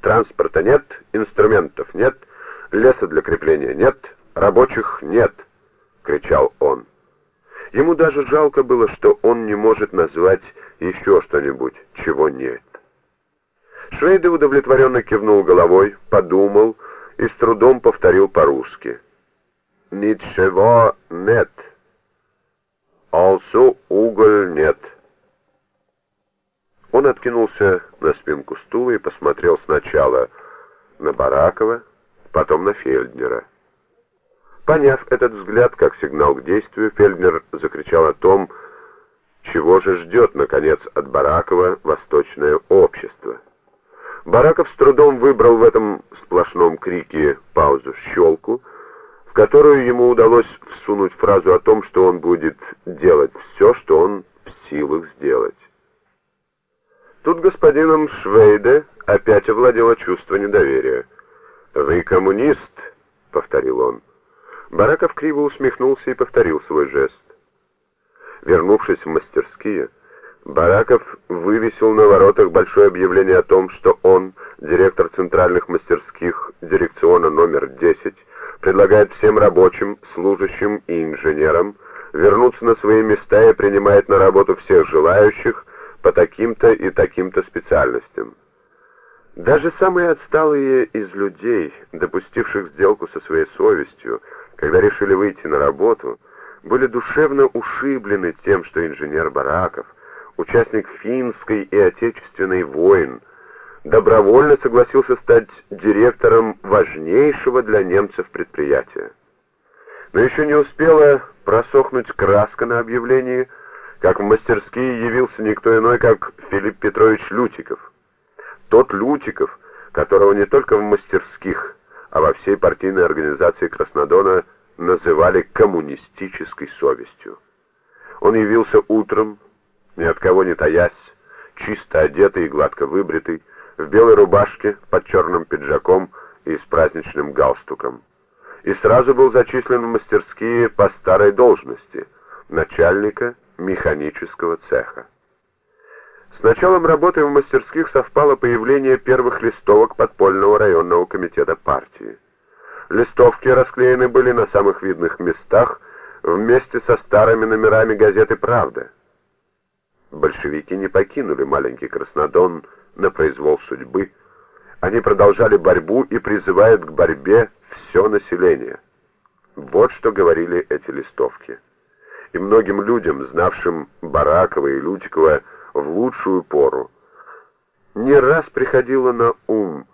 транспорта нет, инструментов нет, леса для крепления нет, рабочих нет, кричал он. Ему даже жалко было, что он не может назвать еще что-нибудь, чего нет. Швейде удовлетворенно кивнул головой, подумал и с трудом повторил по-русски. «Ничего нет. Also уголь нет». Он откинулся на спинку стула и посмотрел сначала на Баракова, потом на Фельднера. Поняв этот взгляд как сигнал к действию, Фельднер закричал о том, чего же ждет, наконец, от Баракова восточное общество. Бараков с трудом выбрал в этом сплошном крике паузу щелку, в которую ему удалось всунуть фразу о том, что он будет делать все, что он в силах сделать. Тут господином Швейде опять овладело чувство недоверия. «Вы коммунист», — повторил он. Бараков криво усмехнулся и повторил свой жест. Вернувшись в мастерские, Бараков вывесил на воротах большое объявление о том, что он, директор центральных мастерских дирекциона номер 10, предлагает всем рабочим, служащим и инженерам вернуться на свои места и принимает на работу всех желающих по таким-то и таким-то специальностям. Даже самые отсталые из людей, допустивших сделку со своей совестью, когда решили выйти на работу, были душевно ушиблены тем, что инженер Бараков, участник финской и отечественной войн, добровольно согласился стать директором важнейшего для немцев предприятия. Но еще не успела просохнуть краска на объявлении, как в мастерские явился никто иной, как Филипп Петрович Лютиков. Тот Лютиков, которого не только в мастерских, а во всей партийной организации Краснодона называли коммунистической совестью. Он явился утром, ни от кого не таясь, чисто одетый и гладко выбритый, в белой рубашке под черным пиджаком и с праздничным галстуком. И сразу был зачислен в мастерские по старой должности начальника механического цеха. С началом работы в мастерских совпало появление первых листовок подпольного районного комитета партии. Листовки расклеены были на самых видных местах вместе со старыми номерами газеты «Правда». Большевики не покинули маленький Краснодон на произвол судьбы. Они продолжали борьбу и призывают к борьбе все население. Вот что говорили эти листовки и многим людям, знавшим Баракова и Лютикова в лучшую пору, не раз приходило на ум,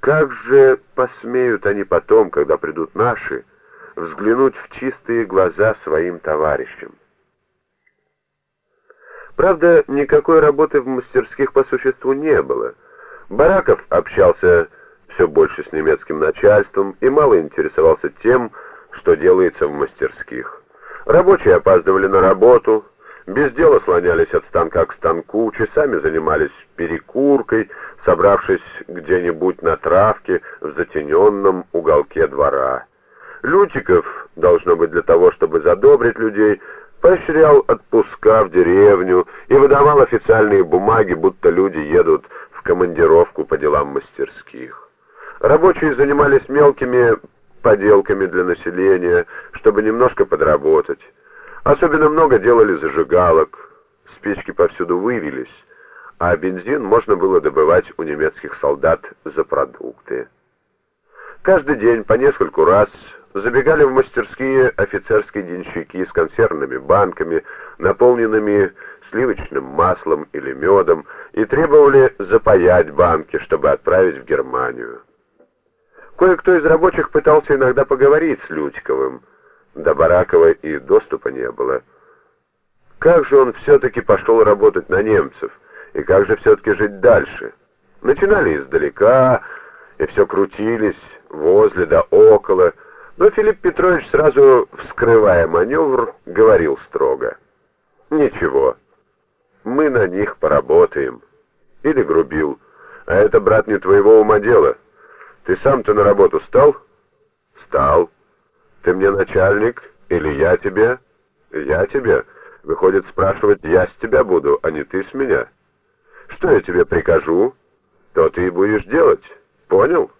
как же посмеют они потом, когда придут наши, взглянуть в чистые глаза своим товарищам. Правда, никакой работы в мастерских по существу не было. Бараков общался все больше с немецким начальством и мало интересовался тем, что делается в мастерских. Рабочие опаздывали на работу, без дела слонялись от станка к станку, часами занимались перекуркой, собравшись где-нибудь на травке в затененном уголке двора. Лютиков, должно быть для того, чтобы задобрить людей, поощрял отпуска в деревню и выдавал официальные бумаги, будто люди едут в командировку по делам мастерских. Рабочие занимались мелкими поделками для населения, чтобы немножко подработать. Особенно много делали зажигалок, спички повсюду вывелись, а бензин можно было добывать у немецких солдат за продукты. Каждый день по нескольку раз забегали в мастерские офицерские денщики с консервными банками, наполненными сливочным маслом или медом, и требовали запаять банки, чтобы отправить в Германию. Кое-кто из рабочих пытался иногда поговорить с Лютиковым. До Баракова и доступа не было. Как же он все-таки пошел работать на немцев? И как же все-таки жить дальше? Начинали издалека, и все крутились, возле да около, но Филипп Петрович, сразу вскрывая маневр, говорил строго. «Ничего, мы на них поработаем». Или грубил. «А это, брат, не твоего ума дело». Ты сам-то на работу стал? Стал. Ты мне начальник или я тебе? Я тебе. Выходит, спрашивать я с тебя буду, а не ты с меня. Что я тебе прикажу? то ты и будешь делать. Понял?